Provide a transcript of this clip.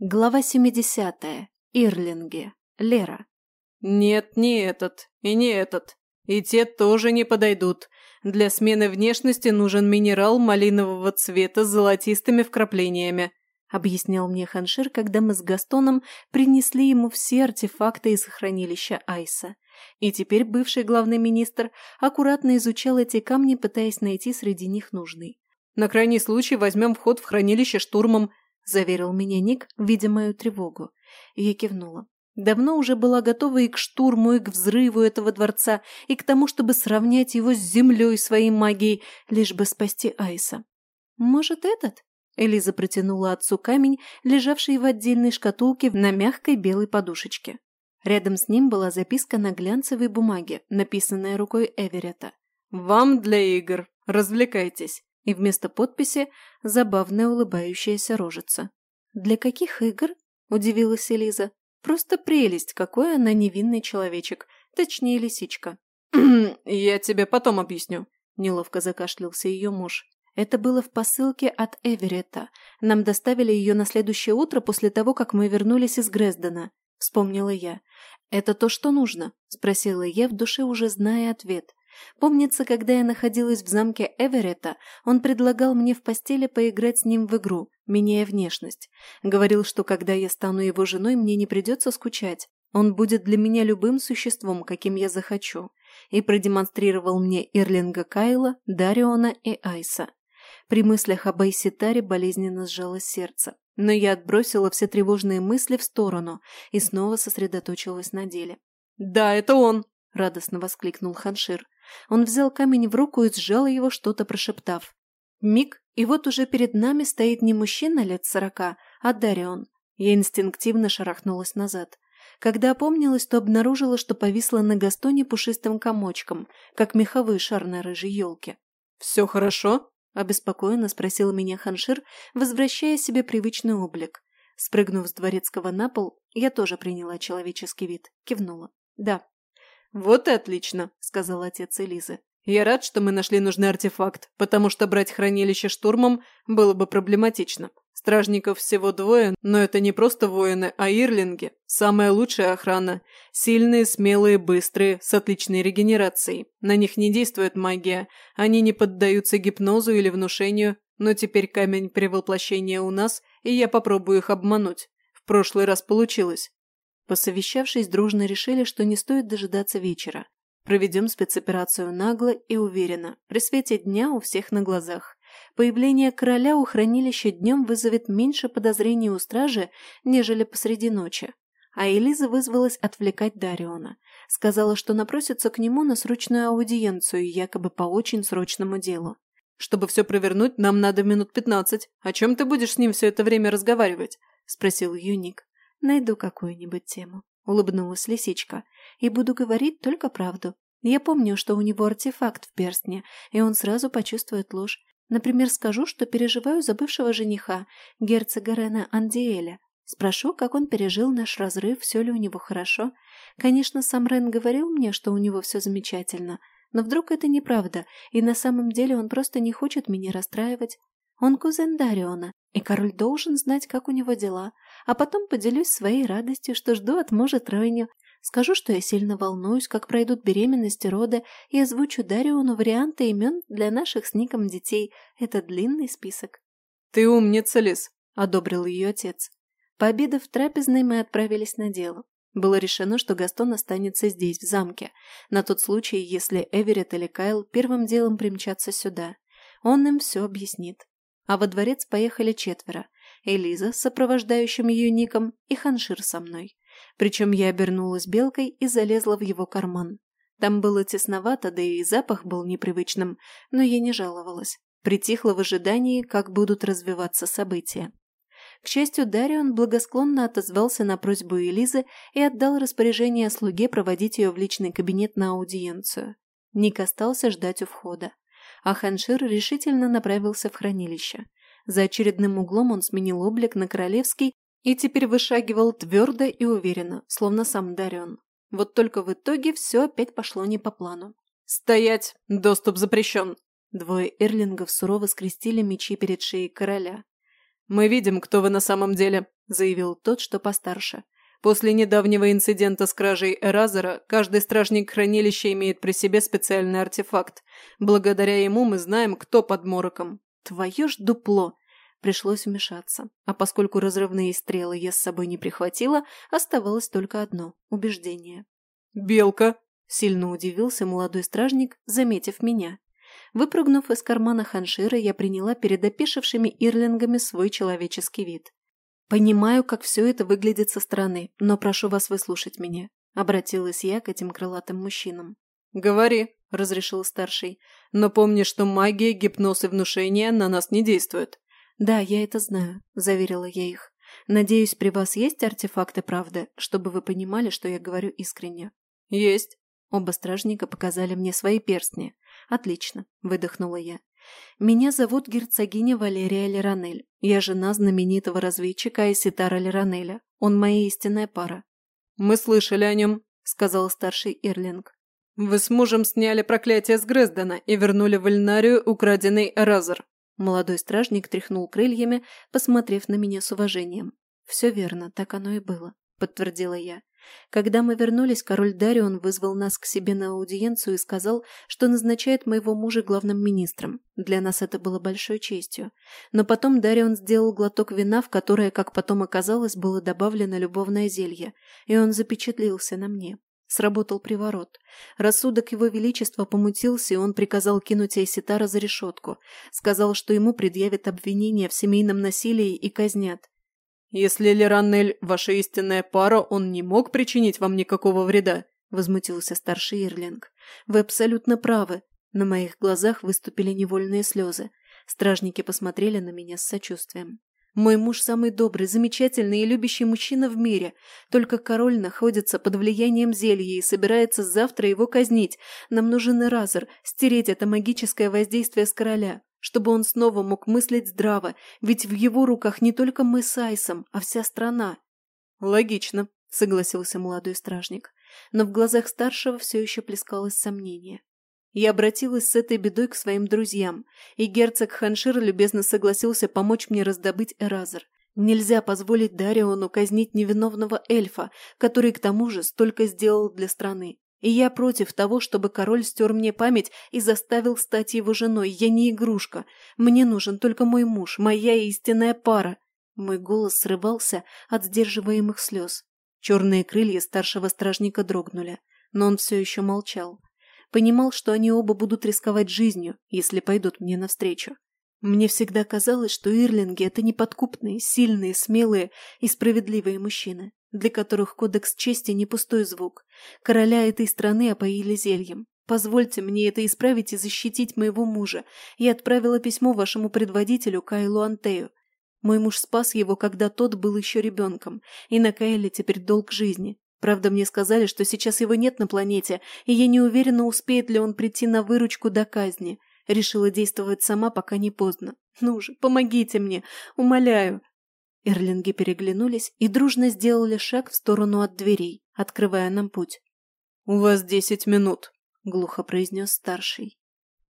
Глава 70. Ирлинги. Лера. «Нет, не этот. И не этот. И те тоже не подойдут. Для смены внешности нужен минерал малинового цвета с золотистыми вкраплениями», объяснял мне Ханшир, когда мы с Gaстоном принесли ему все артефакты из хранилища Айса. И теперь бывший главный министр аккуратно изучал эти камни, пытаясь найти среди них нужный. «На крайний случай возьмем вход в хранилище штурмом», заверил меня Ник, видя мою тревогу. я кивнула. Давно уже была готова и к штурму, и к взрыву этого дворца, и к тому, чтобы сравнять его с землей своей магией, лишь бы спасти Айса. «Может, этот?» Элиза протянула отцу камень, лежавший в отдельной шкатулке на мягкой белой подушечке. Рядом с ним была записка на глянцевой бумаге, написанная рукой Эверетта. «Вам для игр. Развлекайтесь и вместо подписи забавная улыбающаяся рожица. «Для каких игр?» – удивилась Элиза. «Просто прелесть, какой она невинный человечек, точнее лисичка». «Я тебе потом объясню», – неловко закашлялся ее муж. Это было в посылке от Эверетта. Нам доставили ее на следующее утро после того, как мы вернулись из Грездена. Вспомнила я. «Это то, что нужно?» – спросила я, в душе уже зная ответ. Помнится, когда я находилась в замке Эверетта, он предлагал мне в постели поиграть с ним в игру, меняя внешность. Говорил, что когда я стану его женой, мне не придется скучать. Он будет для меня любым существом, каким я захочу. И продемонстрировал мне Ирлинга Кайла, Дариона и Айса. При мыслях об Айситаре болезненно сжалось сердце. Но я отбросила все тревожные мысли в сторону и снова сосредоточилась на деле. «Да, это он!» – радостно воскликнул Ханшир. Он взял камень в руку и сжал его, что-то прошептав. Миг, и вот уже перед нами стоит не мужчина лет сорока, а Дарион. Я инстинктивно шарахнулась назад. Когда опомнилась, то обнаружила, что повисла на Гастоне пушистым комочком, как меховой шар на рыжей елке. «Все хорошо?» – обеспокоенно спросил меня Ханшир, возвращая себе привычный облик. Спрыгнув с дворецкого на пол, я тоже приняла человеческий вид, кивнула. «Да, «Вот и отлично», — сказал отец Элизы. «Я рад, что мы нашли нужный артефакт, потому что брать хранилище штурмом было бы проблематично. Стражников всего двое, но это не просто воины, а ирлинги. Самая лучшая охрана. Сильные, смелые, быстрые, с отличной регенерацией. На них не действует магия. Они не поддаются гипнозу или внушению. Но теперь камень превоплощения у нас, и я попробую их обмануть. В прошлый раз получилось. Посовещавшись, дружно решили, что не стоит дожидаться вечера. Проведем спецоперацию нагло и уверенно, при свете дня у всех на глазах. Появление короля у хранилища днем вызовет меньше подозрений у стражи, нежели посреди ночи. А Элиза вызвалась отвлекать Дариона. Сказала, что напросится к нему на срочную аудиенцию, якобы по очень срочному делу. «Чтобы все провернуть, нам надо минут пятнадцать. О чем ты будешь с ним все это время разговаривать?» – спросил Юник. Найду какую-нибудь тему. Улыбнулась лисичка. И буду говорить только правду. Я помню, что у него артефакт в перстне, и он сразу почувствует ложь. Например, скажу, что переживаю за бывшего жениха, герцога Рена Андиэля. Спрошу, как он пережил наш разрыв, все ли у него хорошо. Конечно, сам Рен говорил мне, что у него все замечательно, но вдруг это неправда, и на самом деле он просто не хочет меня расстраивать. Он кузен Дариона, и король должен знать, как у него дела, а потом поделюсь своей радостью, что жду от мужа тройню. Скажу, что я сильно волнуюсь, как пройдут беременности роды, и озвучу Дариону варианты имен для наших с Ником детей. Это длинный список. «Ты умница, Лис», — одобрил ее отец. Пообедав в трапезной, мы отправились на дело. Было решено, что Гастон останется здесь, в замке, на тот случай, если Эверетт или Кайл первым делом примчатся сюда. Он им все объяснит а во дворец поехали четверо. Элиза с сопровождающим ее ником и Ханшир со мной. Причем я обернулась белкой и залезла в его карман. Там было тесновато, да и запах был непривычным, но я не жаловалась. Притихла в ожидании, как будут развиваться события. К счастью, Дарион благосклонно отозвался на просьбу Элизы и отдал распоряжение слуге проводить ее в личный кабинет на аудиенцию. Ник остался ждать у входа а Ханшир решительно направился в хранилище. За очередным углом он сменил облик на королевский и теперь вышагивал твердо и уверенно, словно сам Дарион. Вот только в итоге все опять пошло не по плану. «Стоять! Доступ запрещен!» Двое эрлингов сурово скрестили мечи перед шеей короля. «Мы видим, кто вы на самом деле. заявил тот, что постарше. После недавнего инцидента с кражей Эразера, каждый стражник хранилища имеет при себе специальный артефакт. Благодаря ему мы знаем, кто под мороком. Твое ж дупло! Пришлось вмешаться. А поскольку разрывные стрелы я с собой не прихватила, оставалось только одно – убеждение. «Белка!» – сильно удивился молодой стражник, заметив меня. Выпрыгнув из кармана ханшира, я приняла перед опешившими ирлингами свой человеческий вид. «Понимаю, как все это выглядит со стороны, но прошу вас выслушать меня», – обратилась я к этим крылатым мужчинам. «Говори», – разрешил старший. «Но помни, что магия, гипноз и внушение на нас не действуют». «Да, я это знаю», – заверила я их. «Надеюсь, при вас есть артефакты правды, чтобы вы понимали, что я говорю искренне?» «Есть». Оба стражника показали мне свои перстни. «Отлично», – выдохнула я. «Меня зовут герцогиня Валерия Леронель. Я жена знаменитого разведчика Иситара Леронеля. Он моя истинная пара». «Мы слышали о нем», – сказал старший Ирлинг. «Вы с мужем сняли проклятие с Грездена и вернули в Эльнарию украденный Эразер». Молодой стражник тряхнул крыльями, посмотрев на меня с уважением. «Все верно, так оно и было», – подтвердила я. Когда мы вернулись, король Дарион вызвал нас к себе на аудиенцию и сказал, что назначает моего мужа главным министром. Для нас это было большой честью. Но потом Дарион сделал глоток вина, в которое, как потом оказалось, было добавлено любовное зелье, и он запечатлился на мне. Сработал приворот. Рассудок его величества помутился, и он приказал кинуть Айситара за решетку. Сказал, что ему предъявят обвинения в семейном насилии и казнят. «Если Леранель ваша истинная пара, он не мог причинить вам никакого вреда», – возмутился старший Ирлинг. «Вы абсолютно правы». На моих глазах выступили невольные слезы. Стражники посмотрели на меня с сочувствием. Мой муж самый добрый, замечательный и любящий мужчина в мире. Только король находится под влиянием зелья и собирается завтра его казнить. Нам нужен Эразер, стереть это магическое воздействие с короля чтобы он снова мог мыслить здраво, ведь в его руках не только мы с Айсом, а вся страна. Логично, согласился молодой стражник, но в глазах старшего все еще плескалось сомнение. Я обратилась с этой бедой к своим друзьям, и герцог Ханшир любезно согласился помочь мне раздобыть Эразер. Нельзя позволить Дариону казнить невиновного эльфа, который к тому же столько сделал для страны. И я против того, чтобы король стер мне память и заставил стать его женой. Я не игрушка. Мне нужен только мой муж, моя истинная пара. Мой голос срывался от сдерживаемых слез. Черные крылья старшего стражника дрогнули, но он все еще молчал. Понимал, что они оба будут рисковать жизнью, если пойдут мне навстречу. Мне всегда казалось, что ирлинги – это неподкупные, сильные, смелые и справедливые мужчины для которых кодекс чести не пустой звук. Короля этой страны опоили зельем. Позвольте мне это исправить и защитить моего мужа. Я отправила письмо вашему предводителю Кайлу Антею. Мой муж спас его, когда тот был еще ребенком, и на Кайле теперь долг жизни. Правда, мне сказали, что сейчас его нет на планете, и я не уверена, успеет ли он прийти на выручку до казни. Решила действовать сама, пока не поздно. Ну же, помогите мне, умоляю. Эрлинги переглянулись и дружно сделали шаг в сторону от дверей, открывая нам путь. «У вас десять минут», — глухо произнес старший.